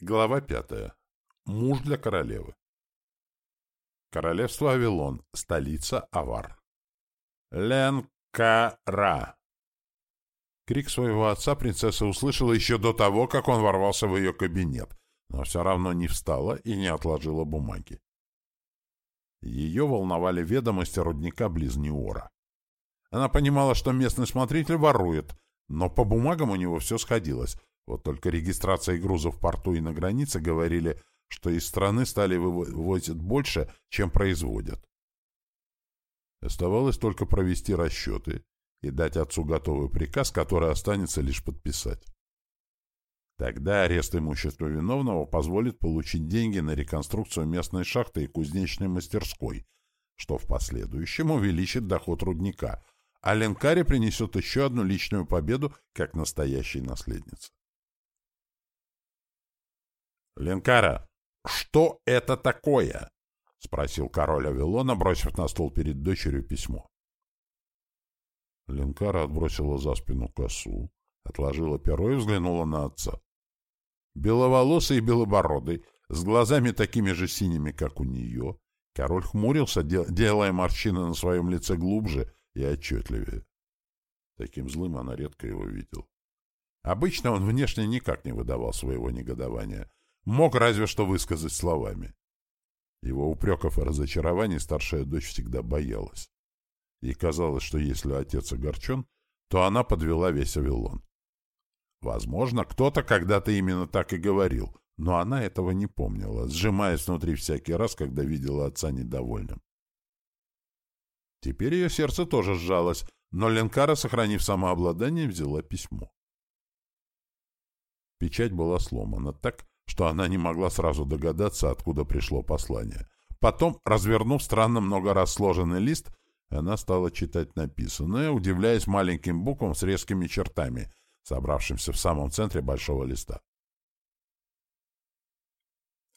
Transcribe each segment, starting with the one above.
Глава пятая. Муж для королевы. Королевство Авилон. Столица Авар. Ленкара. Крик своего отца принцесса услышала еще до того, как он ворвался в ее кабинет, но все равно не встала и не отложила бумаги. Ее волновали ведомости рудника близ Неора. Она понимала, что местный смотритель ворует, но по бумагам у него все сходилось — вот только регистрация грузов в порту и на границе говорили, что из страны стали вывозить больше, чем производят. Оставалось только провести расчеты и дать отцу готовый приказ, который останется лишь подписать. Тогда арест имущества виновного позволит получить деньги на реконструкцию местной шахты и кузнечной мастерской, что в последующем увеличит доход рудника, а Ленкаре принесет еще одну личную победу как настоящей наследнице. «Ленкара, что это такое?» — спросил король Авилона, бросив на стол перед дочерью письмо. Ленкара отбросила за спину косу, отложила перо и взглянула на отца. Беловолосый и белобородый, с глазами такими же синими, как у нее, король хмурился, делая морщины на своем лице глубже и отчетливее. Таким злым она редко его видел. Обычно он внешне никак не выдавал своего негодования, Мог разве что высказать словами. Его упреков и разочарований старшая дочь всегда боялась. Ей казалось, что если отец огорчен, то она подвела весь Авилон. Возможно, кто-то когда-то именно так и говорил, но она этого не помнила, сжимаясь внутри всякий раз, когда видела отца недовольным. Теперь ее сердце тоже сжалось, но Ленкара, сохранив самообладание, взяла письмо. Печать была сломана так, что она не могла сразу догадаться, откуда пришло послание. Потом, развернув странно много раз сложенный лист, она стала читать написанное, удивляясь маленьким буквам с резкими чертами, собравшимся в самом центре большого листа.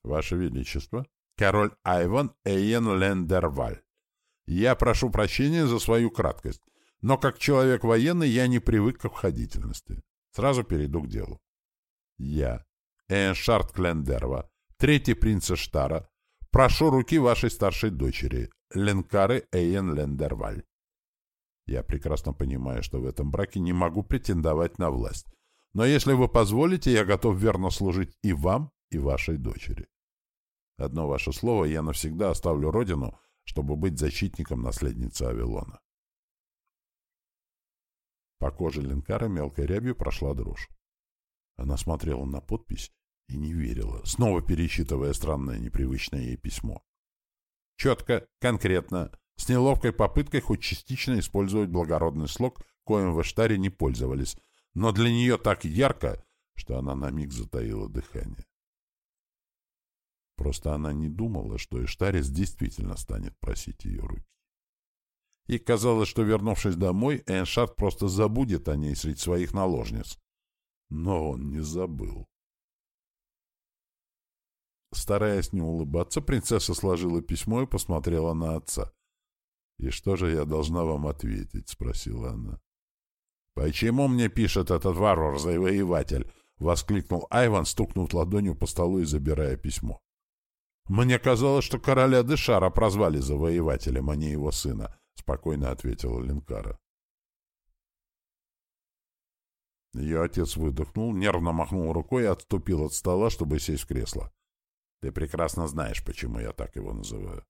«Ваше Величество, король Айван Эйен Лендерваль, я прошу прощения за свою краткость, но как человек военный я не привык к обходительности. Сразу перейду к делу. Я, Эйншард Клендерва, третий принц Штара, прошу руки вашей старшей дочери, Ленкары Эйен Лендерваль. Я прекрасно понимаю, что в этом браке не могу претендовать на власть, но если вы позволите, я готов верно служить и вам, и вашей дочери. Одно ваше слово, я навсегда оставлю родину, чтобы быть защитником наследницы Авилона. По коже Ленкара мелкой рябью прошла дрожь. Она смотрела на подпись и не верила, снова пересчитывая странное непривычное ей письмо. Четко, конкретно, с неловкой попыткой хоть частично использовать благородный слог, коим в Эштаре не пользовались, но для нее так ярко, что она на миг затаила дыхание. Просто она не думала, что Эштарис действительно станет просить ее руки. И казалось, что, вернувшись домой, Эншард просто забудет о ней среди своих наложниц. Но он не забыл. Стараясь не улыбаться, принцесса сложила письмо и посмотрела на отца. «И что же я должна вам ответить?» — спросила она. «Почему мне пишет этот варвар-завоеватель?» — воскликнул Айван, стукнув ладонью по столу и забирая письмо. «Мне казалось, что короля Дешара прозвали завоевателем, а не его сына», — спокойно ответила Линкара. Ее отец выдохнул, нервно махнул рукой и отступил от стола, чтобы сесть в кресло. Ты прекрасно знаешь, почему я так его называю.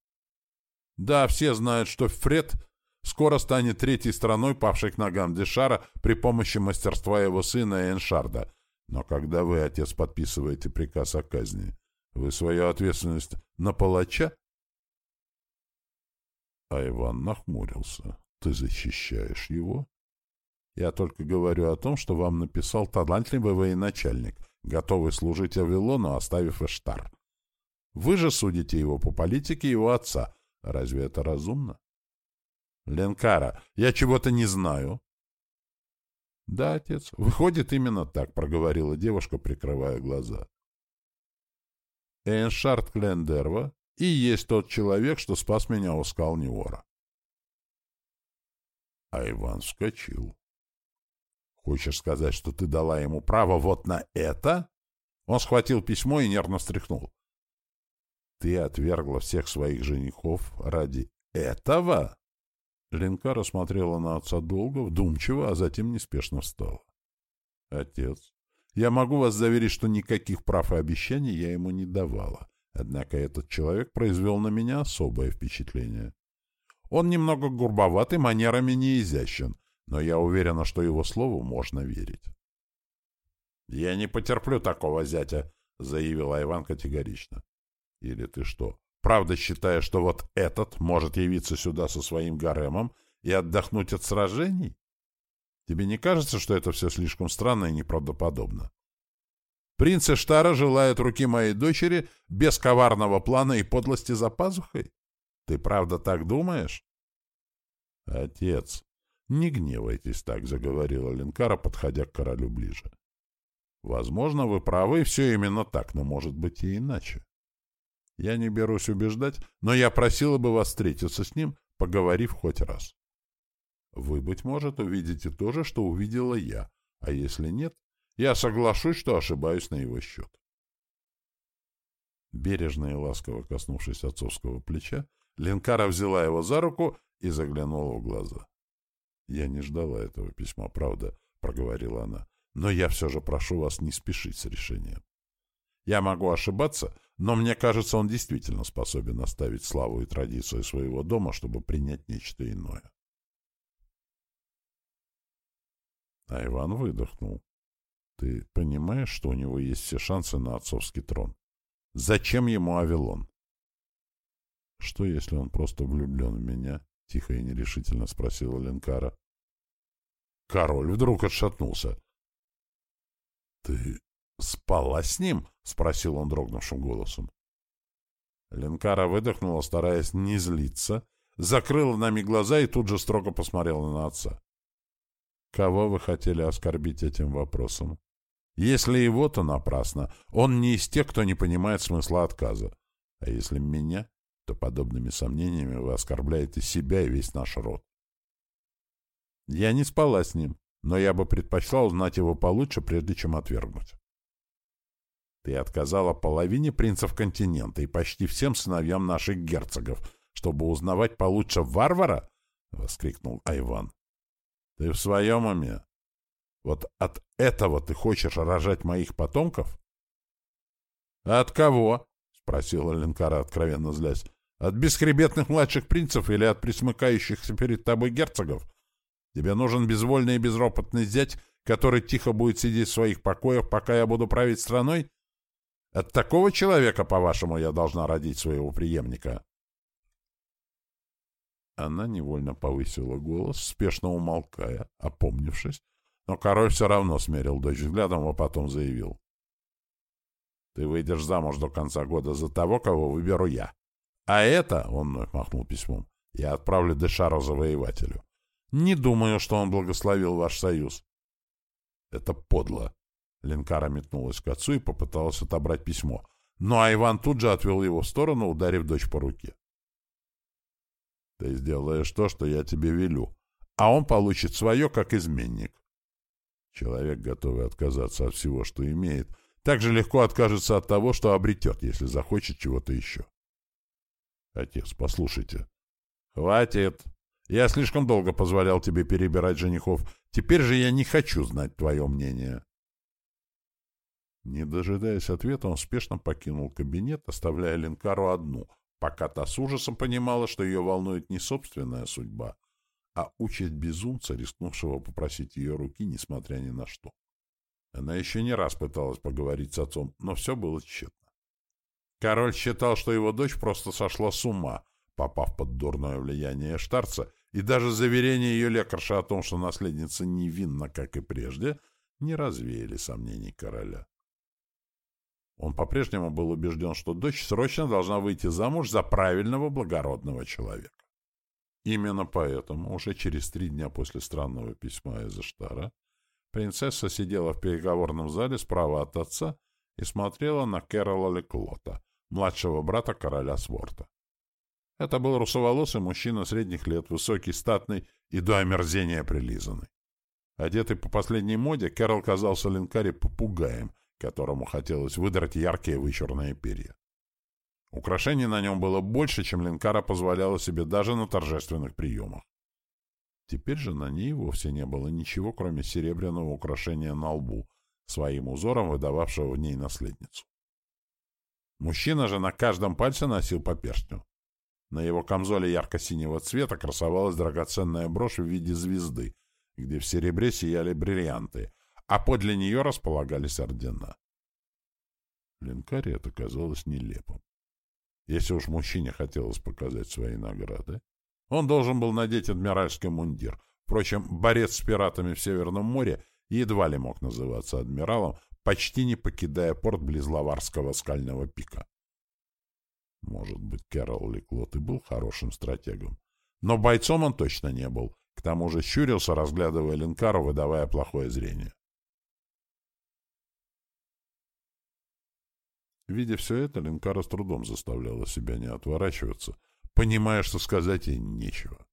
Да, все знают, что Фред скоро станет третьей страной, павшей к ногам Дешара при помощи мастерства его сына Эншарда. Но когда вы, отец, подписываете приказ о казни, вы свою ответственность на палача? А Иван нахмурился. Ты защищаешь его? Я только говорю о том, что вам написал талантливый военачальник, готовый служить Авилону, оставив Эштар. Вы же судите его по политике его отца. Разве это разумно? Ленкара, я чего-то не знаю. Да, отец, выходит именно так, проговорила девушка, прикрывая глаза. Эйншард Клендерва и есть тот человек, что спас меня у скал Неора. А Иван вскочил. Хочешь сказать, что ты дала ему право вот на это? Он схватил письмо и нервно встряхнул. «Ты отвергла всех своих женихов ради этого?» Ленка смотрела на отца долго, вдумчиво, а затем неспешно встала. «Отец, я могу вас заверить, что никаких прав и обещаний я ему не давала. Однако этот человек произвел на меня особое впечатление. Он немного грубоват и манерами не изящен, но я уверена, что его слову можно верить. «Я не потерплю такого зятя», — заявила Иван категорично. «Или ты что, правда считаешь, что вот этот может явиться сюда со своим гаремом и отдохнуть от сражений? Тебе не кажется, что это все слишком странно и неправдоподобно? Принц Эштара желает руки моей дочери без коварного плана и подлости за пазухой? Ты правда так думаешь?» «Отец, не гневайтесь так», — заговорила Ленкара, подходя к королю ближе. Возможно, вы правы, все именно так, но может быть и иначе. Я не берусь убеждать, но я просила бы вас встретиться с ним, поговорив хоть раз. Вы, быть может, увидите то же, что увидела я, а если нет, я соглашусь, что ошибаюсь на его счет. Бережно и ласково коснувшись отцовского плеча, Ленкара взяла его за руку и заглянула в глаза. — Я не ждала этого письма, правда, — проговорила она. Но я все же прошу вас не спешить с решением. Я могу ошибаться, но мне кажется, он действительно способен оставить славу и традицию своего дома, чтобы принять нечто иное. А Иван выдохнул. Ты понимаешь, что у него есть все шансы на отцовский трон? Зачем ему Авилон? Что, если он просто влюблен в меня? Тихо и нерешительно спросила Ленкара. Король вдруг отшатнулся. «Ты спала с ним?» — спросил он дрогнувшим голосом. Ленкара выдохнула, стараясь не злиться, закрыла нами глаза и тут же строго посмотрела на отца. «Кого вы хотели оскорбить этим вопросом? Если его, то напрасно. Он не из тех, кто не понимает смысла отказа. А если меня, то подобными сомнениями вы оскорбляете себя и весь наш род. Я не спала с ним но я бы предпочла узнать его получше, прежде чем отвергнуть. Ты отказала половине принцев континента и почти всем сыновьям наших герцогов, чтобы узнавать получше варвара? — воскликнул Айван. — Ты в своем уме? Вот от этого ты хочешь рожать моих потомков? — От кого? — спросила Ленкара, откровенно злясь. — От бесхребетных младших принцев или от присмыкающихся перед тобой герцогов? Тебе нужен безвольный и безропотный зять, который тихо будет сидеть в своих покоях, пока я буду править страной? От такого человека, по-вашему, я должна родить своего преемника?» Она невольно повысила голос, спешно умолкая, опомнившись, но король все равно смерил дочь взглядом, а потом заявил. «Ты выйдешь замуж до конца года за того, кого выберу я. А это, — он вновь махнул письмом, — я отправлю Дешару завоевателю. Не думаю, что он благословил ваш союз. Это подло. Ленкара метнулась к отцу и попыталась отобрать письмо. Но Айван тут же отвел его в сторону, ударив дочь по руке. Ты сделаешь то, что я тебе велю, а он получит свое, как изменник. Человек, готовый отказаться от всего, что имеет, так же легко откажется от того, что обретет, если захочет чего-то еще. Отец, послушайте. Хватит. Я слишком долго позволял тебе перебирать женихов. Теперь же я не хочу знать твое мнение. Не дожидаясь ответа, он спешно покинул кабинет, оставляя Ленкару одну, пока та с ужасом понимала, что ее волнует не собственная судьба, а участь безумца, рискнувшего попросить ее руки, несмотря ни на что. Она еще не раз пыталась поговорить с отцом, но все было тщетно. Король считал, что его дочь просто сошла с ума, попав под дурное влияние Штарца, и даже заверение ее лекарши о том, что наследница невинна, как и прежде, не развеяли сомнений короля. Он по-прежнему был убежден, что дочь срочно должна выйти замуж за правильного благородного человека. Именно поэтому уже через три дня после странного письма из Эштара принцесса сидела в переговорном зале справа от отца и смотрела на Кэрола Леклота, младшего брата короля Сворта. Это был русоволосый мужчина средних лет, высокий, статный и до омерзения прилизанный. Одетый по последней моде, Кэрол казался Линкаре попугаем, которому хотелось выдрать яркие вычурные перья. Украшений на нем было больше, чем Ленкара позволяла себе даже на торжественных приемах. Теперь же на ней вовсе не было ничего, кроме серебряного украшения на лбу, своим узором выдававшего в ней наследницу. Мужчина же на каждом пальце носил по перстню. На его камзоле ярко-синего цвета красовалась драгоценная брошь в виде звезды, где в серебре сияли бриллианты, а подле нее располагались ордена. Ленкаре это казалось нелепым. Если уж мужчине хотелось показать свои награды, он должен был надеть адмиральский мундир. Впрочем, борец с пиратами в Северном море едва ли мог называться адмиралом, почти не покидая порт близ Лаварского скального пика. Может быть, Кэрол Леклот и был хорошим стратегом. Но бойцом он точно не был. К тому же щурился, разглядывая Ленкару, выдавая плохое зрение. Видя все это, Ленкара с трудом заставляла себя не отворачиваться, понимая, что сказать ей нечего.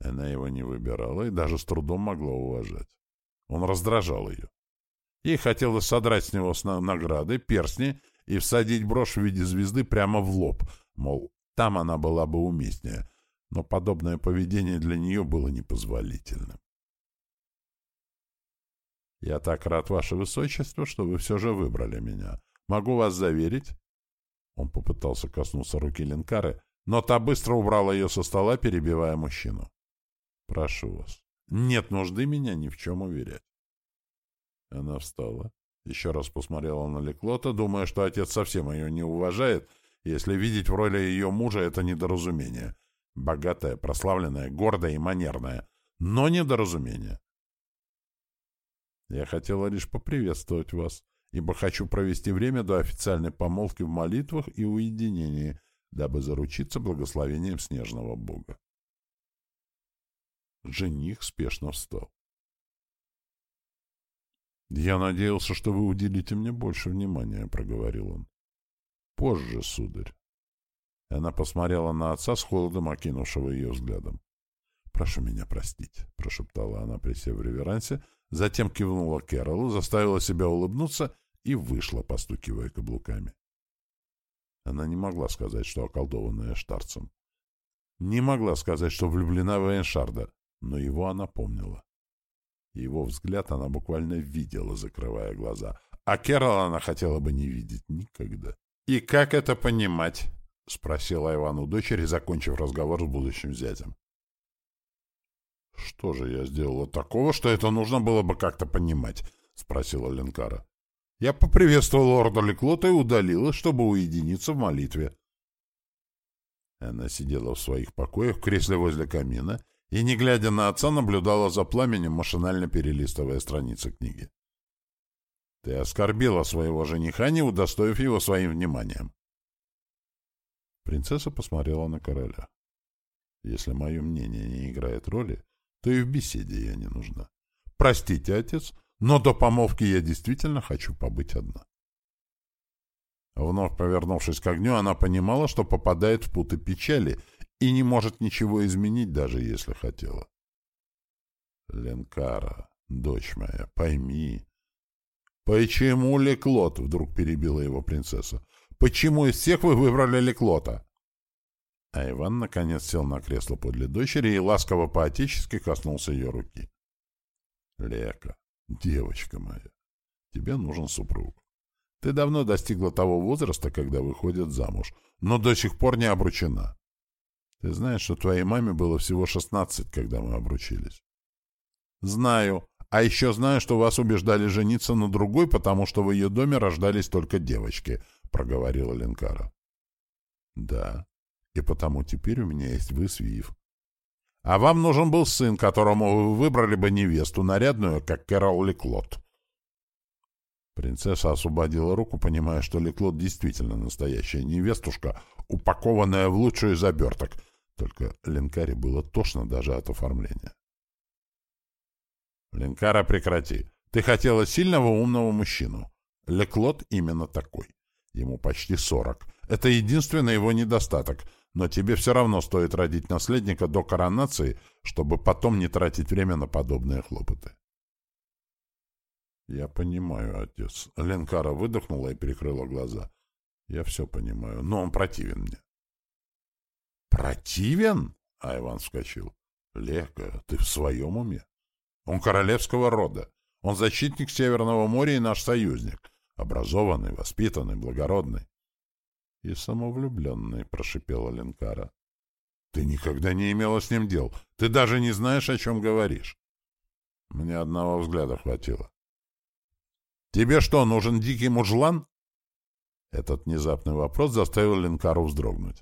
Она его не выбирала и даже с трудом могла уважать. Он раздражал ее. Ей хотелось содрать с него награды, перстни и всадить брошь в виде звезды прямо в лоб, мол, там она была бы уместнее, но подобное поведение для нее было непозволительным. «Я так рад, Ваше Высочество, что вы все же выбрали меня. Могу вас заверить?» Он попытался коснуться руки Ленкары, но та быстро убрала ее со стола, перебивая мужчину. «Прошу вас, нет нужды меня ни в чем уверять». Она встала, еще раз посмотрела на Леклота, думая, что отец совсем ее не уважает, если видеть в роли ее мужа это недоразумение. Богатая, прославленная, гордая и манерная, но недоразумение. Я хотела лишь поприветствовать вас, ибо хочу провести время до официальной помолвки в молитвах и уединении, дабы заручиться благословением снежного бога. Жених спешно встал. «Я надеялся, что вы уделите мне больше внимания», — проговорил он. «Позже, сударь». Она посмотрела на отца с холодом, окинувшего ее взглядом. «Прошу меня простить», — прошептала она, присев в реверансе, затем кивнула Кэролу, заставила себя улыбнуться и вышла, постукивая каблуками. Она не могла сказать, что околдованная Штарцем. Не могла сказать, что влюблена в Эйншарда, но его она помнила. Его взгляд она буквально видела, закрывая глаза. А Керол она хотела бы не видеть никогда. «И как это понимать?» — спросила Иван у дочери, закончив разговор с будущим зятем. «Что же я сделала такого, что это нужно было бы как-то понимать?» — спросила Ленкара. «Я поприветствовала лорда Леклота и удалилась, чтобы уединиться в молитве». Она сидела в своих покоях в кресле возле камина и, не глядя на отца, наблюдала за пламенем, машинально перелистывая страницы книги. «Ты оскорбила своего жениха, не удостоив его своим вниманием». Принцесса посмотрела на короля. «Если мое мнение не играет роли, то и в беседе я не нужна. Простите, отец, но до помолвки я действительно хочу побыть одна». Вновь повернувшись к огню, она понимала, что попадает в путы печали — и не может ничего изменить, даже если хотела. Ленкара, дочь моя, пойми. Почему Леклот? Вдруг перебила его принцесса. Почему из всех вы выбрали Леклота? А Иван наконец сел на кресло подле дочери и ласково по-отечески коснулся ее руки. Лека, девочка моя, тебе нужен супруг. Ты давно достигла того возраста, когда выходит замуж, но до сих пор не обручена. Ты знаешь, что твоей маме было всего шестнадцать, когда мы обручились? Знаю. А еще знаю, что вас убеждали жениться на другой, потому что в ее доме рождались только девочки, проговорила Ленкара. Да. И потому теперь у меня есть вы, Свиев. А вам нужен был сын, которому вы выбрали бы невесту, нарядную, как Кэрол Леклот. Принцесса освободила руку, понимая, что Леклот действительно настоящая невестушка, упакованная в лучшую из оберток. Только Ленкаре было тошно даже от оформления. «Ленкара, прекрати. Ты хотела сильного умного мужчину. Леклот именно такой. Ему почти сорок. Это единственный его недостаток, но тебе все равно стоит родить наследника до коронации, чтобы потом не тратить время на подобные хлопоты». Я понимаю, отец. Ленкара выдохнула и перекрыла глаза. Я все понимаю, но он противен мне. Противен? А Иван вскочил. Лека, ты в своем уме? Он королевского рода. Он защитник Северного моря и наш союзник. Образованный, воспитанный, благородный. И самовлюбленный, прошипела Ленкара. Ты никогда не имела с ним дел. Ты даже не знаешь, о чем говоришь. Мне одного взгляда хватило. Тебе что, нужен дикий мужлан? Этот внезапный вопрос заставил Ленкару вздрогнуть.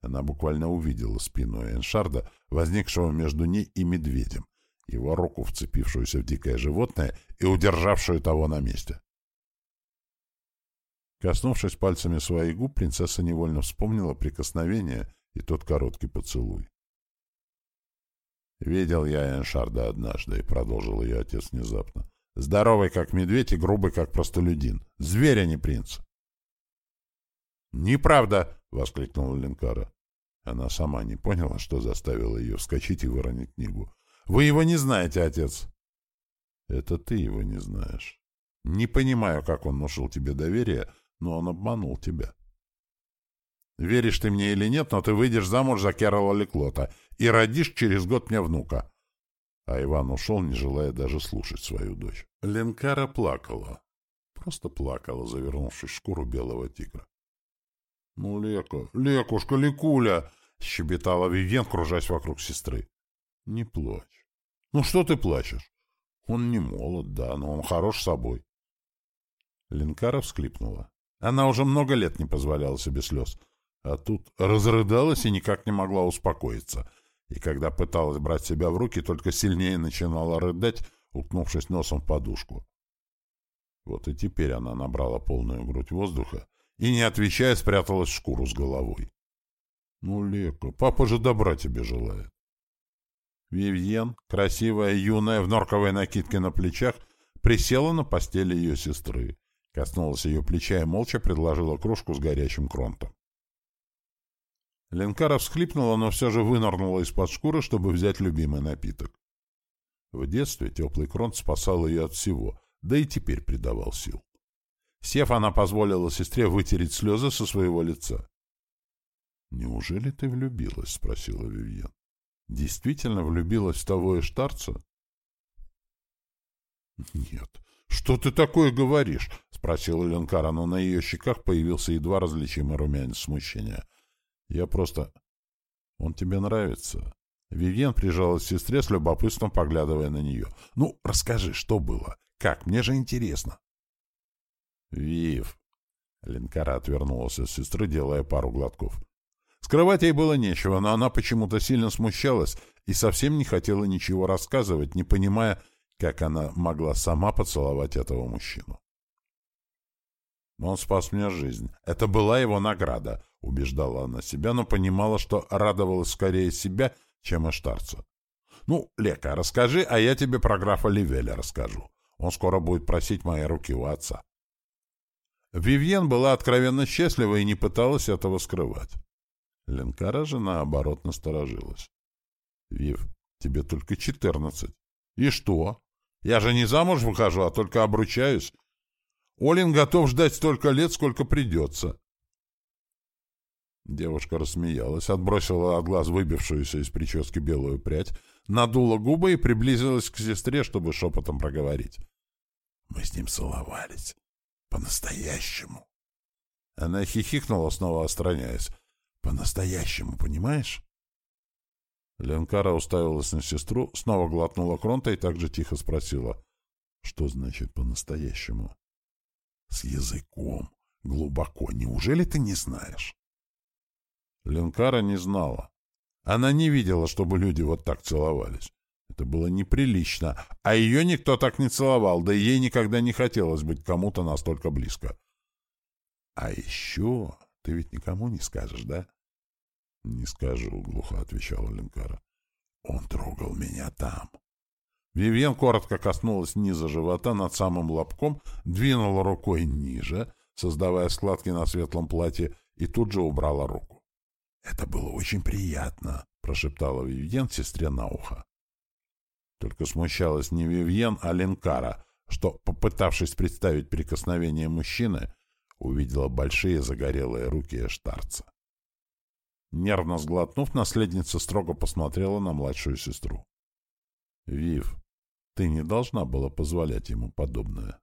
Она буквально увидела спину Эншарда, возникшего между ней и медведем, его руку, вцепившуюся в дикое животное и удержавшую того на месте. Коснувшись пальцами своих губ, принцесса невольно вспомнила прикосновение и тот короткий поцелуй. «Видел я Эншарда однажды», — продолжил ее отец внезапно. «Здоровый, как медведь, и грубый, как простолюдин. Зверь, а не принц». «Неправда!» — воскликнула Ленкара. Она сама не поняла, что заставило ее вскочить и выронить книгу. «Вы его не знаете, отец!» «Это ты его не знаешь. Не понимаю, как он внушил тебе доверие, но он обманул тебя. Веришь ты мне или нет, но ты выйдешь замуж за Керола Леклота и родишь через год мне внука». А Иван ушел, не желая даже слушать свою дочь. Ленкара плакала. Просто плакала, завернувшись в шкуру белого тигра. — Ну, Лека, Лекушка, Лекуля! — щебетала Вивен, кружась вокруг сестры. — Не плачь. — Ну, что ты плачешь? Он не молод, да, но он хорош собой. Ленкара всклипнула. Она уже много лет не позволяла себе слез. А тут разрыдалась и никак не могла успокоиться. И когда пыталась брать себя в руки, только сильнее начинала рыдать, уткнувшись носом в подушку. Вот и теперь она набрала полную грудь воздуха и, не отвечая, спряталась в шкуру с головой. Ну, Лека, папа же добра тебе желает. Вивьен, красивая, юная, в норковой накидке на плечах, присела на постели ее сестры, коснулась ее плеча и молча предложила кружку с горячим кронтом. Ленкара всхлипнула, но все же вынырнула из-под шкуры, чтобы взять любимый напиток. В детстве теплый кронт спасал ее от всего, да и теперь придавал сил. Сев, она позволила сестре вытереть слезы со своего лица. «Неужели ты влюбилась?» — спросила Вивьен. «Действительно влюбилась в того эштарца?» «Нет. Что ты такое говоришь?» — спросила Ленкара, но на ее щеках появился едва различимый румянец смущения. «Я просто...» «Он тебе нравится?» Вивьен прижалась к сестре с любопытством, поглядывая на нее. «Ну, расскажи, что было? Как? Мне же интересно». «Вив!» Ленкара отвернулась от сестры, делая пару глотков. Скрывать ей было нечего, но она почему-то сильно смущалась и совсем не хотела ничего рассказывать, не понимая, как она могла сама поцеловать этого мужчину. «Он спас мне жизнь. Это была его награда», — убеждала она себя, но понимала, что радовалась скорее себя, чем Эштарца. «Ну, Лека, расскажи, а я тебе про графа Ливеля расскажу. Он скоро будет просить мои руки у отца». Вивьен была откровенно счастлива и не пыталась этого скрывать. Ленкара же, наоборот, насторожилась. — Вив, тебе только четырнадцать. — И что? Я же не замуж выхожу, а только обручаюсь. Олин готов ждать столько лет, сколько придется. Девушка рассмеялась, отбросила от глаз выбившуюся из прически белую прядь, надула губы и приблизилась к сестре, чтобы шепотом проговорить. — Мы с ним целовались. По-настоящему. Она хихикнула, снова отстраняясь. По-настоящему, понимаешь? Ленкара уставилась на сестру, снова глотнула кронта и также тихо спросила. Что значит по-настоящему? С языком. Глубоко. Неужели ты не знаешь? Ленкара не знала. Она не видела, чтобы люди вот так целовались. Это было неприлично, а ее никто так не целовал, да ей никогда не хотелось быть кому-то настолько близко. — А еще ты ведь никому не скажешь, да? — Не скажу, — глухо отвечала Ленкара. — Он трогал меня там. Вивьен коротко коснулась низа живота над самым лобком, двинула рукой ниже, создавая складки на светлом платье, и тут же убрала руку. — Это было очень приятно, — прошептала Вивьен сестре на ухо. Только смущалась не Вивьен, а Ленкара, что, попытавшись представить прикосновение мужчины, увидела большие загорелые руки эштарца. Нервно сглотнув, наследница строго посмотрела на младшую сестру. — Вив, ты не должна была позволять ему подобное.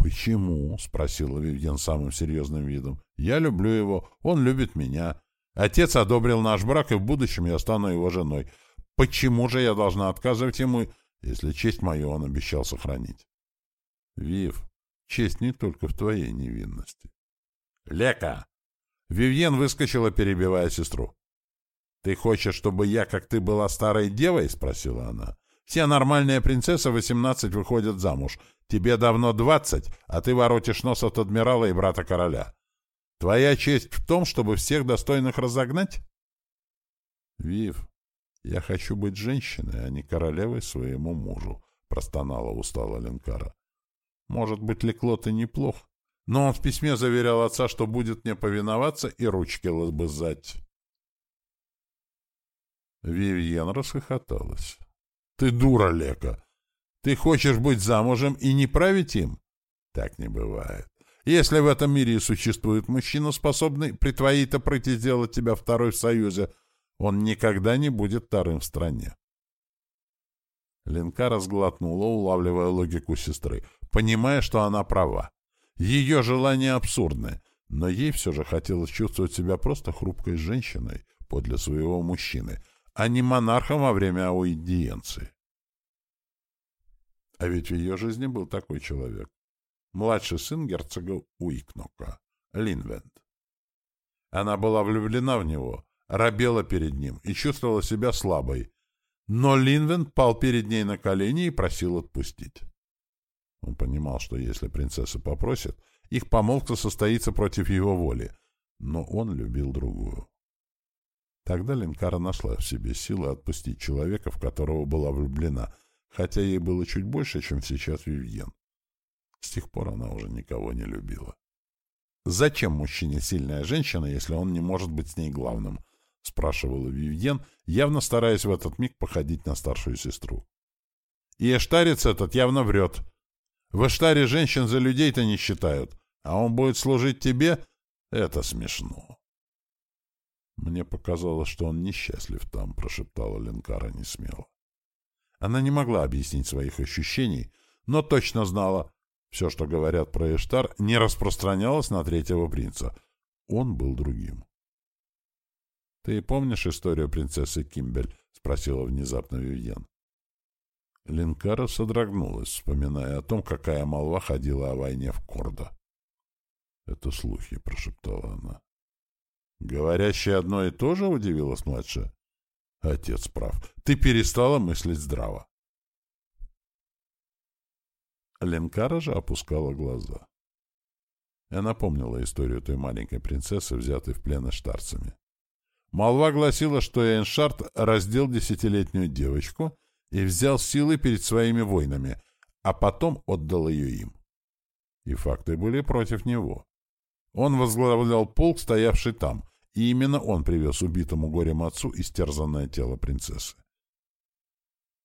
«Почему?» — спросила Вивьен самым серьезным видом. «Я люблю его, он любит меня. Отец одобрил наш брак, и в будущем я стану его женой. Почему же я должна отказывать ему, если честь мою он обещал сохранить?» «Вив, честь не только в твоей невинности». «Лека!» Вивьен выскочила, перебивая сестру. «Ты хочешь, чтобы я, как ты, была старой девой?» — спросила она. «Все нормальные принцессы восемнадцать выходят замуж. Тебе давно двадцать, а ты воротишь нос от адмирала и брата короля. Твоя честь в том, чтобы всех достойных разогнать?» «Вив, я хочу быть женщиной, а не королевой своему мужу», — простонала устала Ленкара. «Может быть, Леклот и неплох, но он в письме заверял отца, что будет мне повиноваться и ручки лобызать». Вивьен расхохоталась. «Ты дура, Лека! Ты хочешь быть замужем и не править им? Так не бывает. Если в этом мире существует мужчина, способный при твоей-то прыти сделать тебя второй в союзе, он никогда не будет вторым в стране. Ленка разглотнула, улавливая логику сестры, понимая, что она права. Ее желания абсурдны, но ей все же хотелось чувствовать себя просто хрупкой женщиной подле своего мужчины, а не монархом во время аудиенции. А ведь в ее жизни был такой человек. Младший сын герцога Уикнока, Линвенд. Она была влюблена в него, робела перед ним и чувствовала себя слабой. Но Линвенд пал перед ней на колени и просил отпустить. Он понимал, что если принцесса попросит, их помолвка состоится против его воли, но он любил другую. Тогда Линкара нашла в себе силы отпустить человека, в которого была влюблена — хотя ей было чуть больше, чем сейчас Вивьен. С тех пор она уже никого не любила. «Зачем мужчине сильная женщина, если он не может быть с ней главным?» — спрашивала Вивьен, явно стараясь в этот миг походить на старшую сестру. «И эштарец этот явно врет. В эштаре женщин за людей-то не считают, а он будет служить тебе? Это смешно». «Мне показалось, что он несчастлив там», — прошептала Ленкара несмело. Она не могла объяснить своих ощущений, но точно знала, все, что говорят про Эштар, не распространялось на третьего принца. Он был другим. — Ты помнишь историю принцессы Кимбель? — спросила внезапно Вивьен. Линкара содрогнулась, вспоминая о том, какая молва ходила о войне в Кордо. — Это слухи, — прошептала она. — Говорящие одно и то же? — удивилась младшая. Отец прав. Ты перестала мыслить здраво. Ленкара же опускала глаза. Я напомнила историю той маленькой принцессы, взятой в плен эштарцами. Молва гласила, что Эйншард раздел десятилетнюю девочку и взял силы перед своими воинами, а потом отдал ее им. И факты были против него. Он возглавлял полк, стоявший там, и именно он привез убитому горем отцу истерзанное тело принцессы.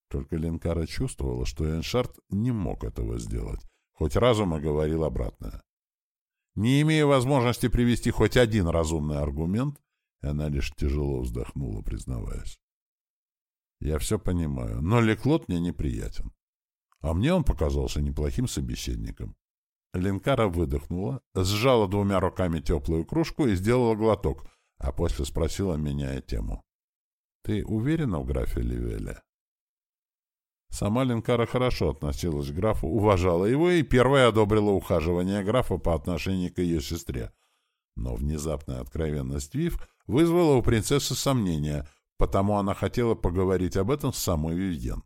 Только Ленкара чувствовала, что Эншард не мог этого сделать, хоть разум и говорил обратное. Не имея возможности привести хоть один разумный аргумент, она лишь тяжело вздохнула, признаваясь. «Я все понимаю, но Леклот мне неприятен. А мне он показался неплохим собеседником». Ленкара выдохнула, сжала двумя руками теплую кружку и сделала глоток, а после спросила, меняя тему. «Ты уверена в графе Ливеле?» Сама Ленкара хорошо относилась к графу, уважала его и первая одобрила ухаживание графа по отношению к ее сестре. Но внезапная откровенность Вив вызвала у принцессы сомнения, потому она хотела поговорить об этом с самой Вивьен.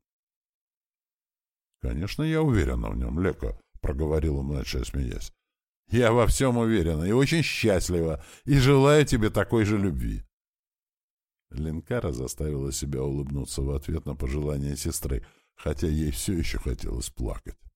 «Конечно, я уверена в нем, Лека», — проговорила младшая, смеясь. Я во всем уверена и очень счастлива, и желаю тебе такой же любви. Ленкара заставила себя улыбнуться в ответ на пожелание сестры, хотя ей все еще хотелось плакать.